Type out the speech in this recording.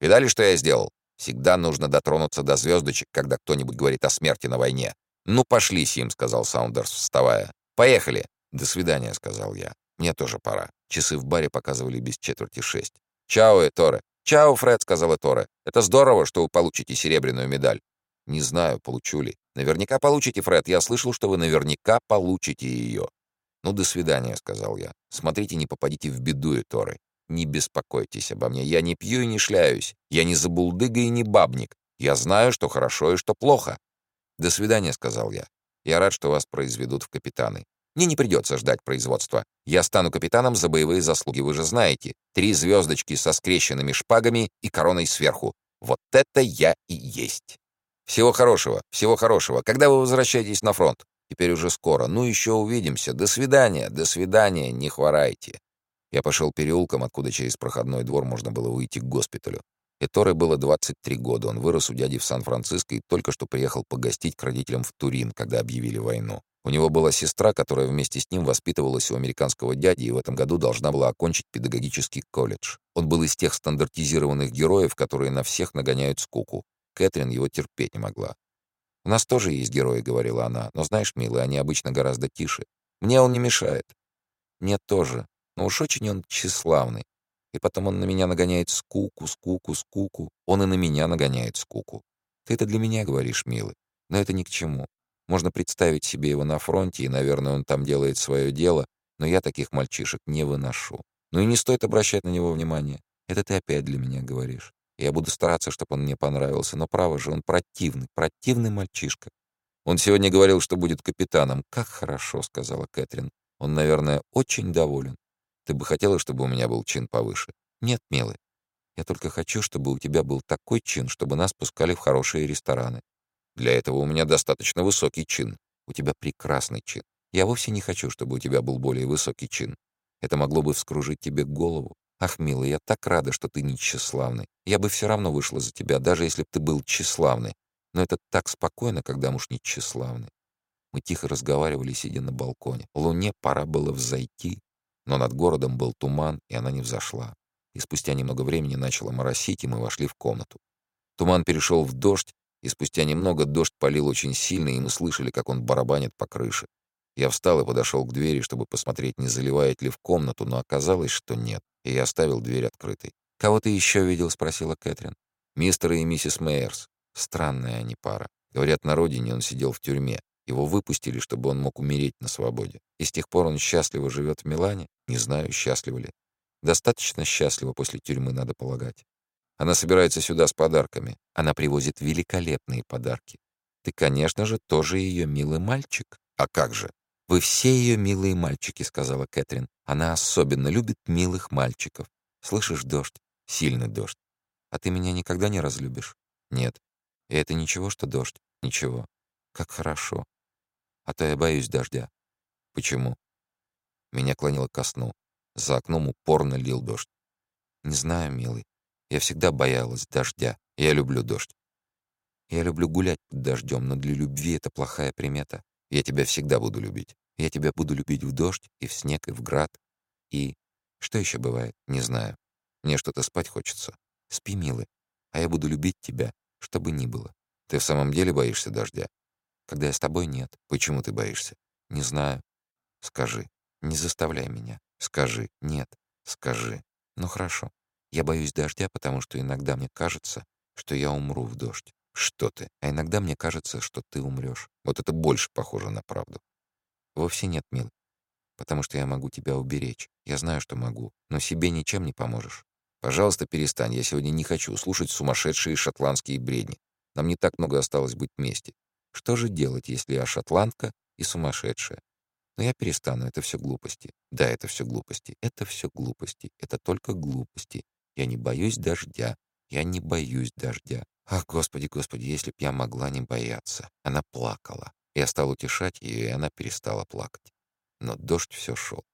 Видали, что я сделал? Всегда нужно дотронуться до звездочек, когда кто-нибудь говорит о смерти на войне. «Ну, пошли, Сим», — сказал Саундерс, вставая. «Поехали». «До свидания», — сказал я. «Мне тоже пора». Часы в баре показывали без четверти шесть. «Чао, Эторе». «Чао, Фред», — сказал Эторе. «Это здорово, что вы получите серебряную медаль». «Не знаю, получу ли». «Наверняка получите, Фред. Я слышал, что вы наверняка получите ее». «Ну, до свидания», — сказал я. «Смотрите, не попадите в беду, Эторе. Не беспокойтесь обо мне. Я не пью и не шляюсь. Я не забулдыга и не бабник. Я знаю, что хорошо и что плохо». «До свидания», — сказал я. «Я рад, что вас произведут в капитаны. Мне не придется ждать производства. Я стану капитаном за боевые заслуги, вы же знаете. Три звездочки со скрещенными шпагами и короной сверху. Вот это я и есть. Всего хорошего, всего хорошего. Когда вы возвращаетесь на фронт? Теперь уже скоро. Ну, еще увидимся. До свидания, до свидания, не хворайте. Я пошел переулком, откуда через проходной двор можно было выйти к госпиталю. Эторе было 23 года. Он вырос у дяди в Сан-Франциско и только что приехал погостить к родителям в Турин, когда объявили войну. У него была сестра, которая вместе с ним воспитывалась у американского дяди и в этом году должна была окончить педагогический колледж. Он был из тех стандартизированных героев, которые на всех нагоняют скуку. Кэтрин его терпеть не могла. «У нас тоже есть герои», — говорила она, «но знаешь, милый, они обычно гораздо тише. Мне он не мешает». «Мне тоже. Но уж очень он тщеславный. И потом он на меня нагоняет скуку, скуку, скуку. Он и на меня нагоняет скуку. Ты это для меня говоришь, милый. Но это ни к чему. Можно представить себе его на фронте, и, наверное, он там делает свое дело, но я таких мальчишек не выношу. Ну и не стоит обращать на него внимания. Это ты опять для меня говоришь. Я буду стараться, чтобы он мне понравился, но право же, он противный, противный мальчишка. Он сегодня говорил, что будет капитаном. «Как хорошо», — сказала Кэтрин. «Он, наверное, очень доволен. Ты бы хотела, чтобы у меня был чин повыше?» «Нет, милый. Я только хочу, чтобы у тебя был такой чин, чтобы нас пускали в хорошие рестораны. Для этого у меня достаточно высокий чин. У тебя прекрасный чин. Я вовсе не хочу, чтобы у тебя был более высокий чин. Это могло бы вскружить тебе голову. Ах, милый, я так рада, что ты не тщеславный. Я бы все равно вышла за тебя, даже если бы ты был тщеславный. Но это так спокойно, когда муж не тщеславный. Мы тихо разговаривали, сидя на балконе. Луне пора было взойти, но над городом был туман, и она не взошла. И спустя немного времени начало моросить, и мы вошли в комнату. Туман перешел в дождь, и спустя немного дождь полил очень сильно, и мы слышали, как он барабанит по крыше. Я встал и подошел к двери, чтобы посмотреть, не заливает ли в комнату, но оказалось, что нет, и я оставил дверь открытой. «Кого ты еще видел?» — спросила Кэтрин. «Мистера и миссис Мейерс. Странная они пара. Говорят, на родине он сидел в тюрьме. Его выпустили, чтобы он мог умереть на свободе. И с тех пор он счастливо живет в Милане? Не знаю, счастливо ли. Достаточно счастливо после тюрьмы, надо полагать. Она собирается сюда с подарками. Она привозит великолепные подарки. Ты, конечно же, тоже ее милый мальчик. А как же? Вы все ее милые мальчики, сказала Кэтрин. Она особенно любит милых мальчиков. Слышишь дождь? Сильный дождь. А ты меня никогда не разлюбишь? Нет. И это ничего, что дождь? Ничего. Как хорошо. А то я боюсь дождя. Почему? Меня клонило ко сну. За окном упорно лил дождь. Не знаю, милый. Я всегда боялась дождя. Я люблю дождь. Я люблю гулять под дождем, но для любви это плохая примета. Я тебя всегда буду любить. Я тебя буду любить в дождь, и в снег, и в град. И... Что еще бывает? Не знаю. Мне что-то спать хочется. Спи, милый. А я буду любить тебя, что бы ни было. Ты в самом деле боишься дождя? Когда я с тобой, нет. Почему ты боишься? Не знаю. Скажи. Не заставляй меня. Скажи. Нет. Скажи. Ну хорошо. Я боюсь дождя, потому что иногда мне кажется, что я умру в дождь. Что ты? А иногда мне кажется, что ты умрешь. Вот это больше похоже на правду. Вовсе нет, милый. Потому что я могу тебя уберечь. Я знаю, что могу. Но себе ничем не поможешь. Пожалуйста, перестань. Я сегодня не хочу слушать сумасшедшие шотландские бредни. Нам не так много осталось быть вместе. Что же делать, если я шотландка и сумасшедшая? Но я перестану, это все глупости. Да, это все глупости. Это все глупости. Это только глупости. Я не боюсь дождя. Я не боюсь дождя. Ах, господи, господи, если б я могла не бояться. Она плакала. Я стал утешать ее, и она перестала плакать. Но дождь все шел.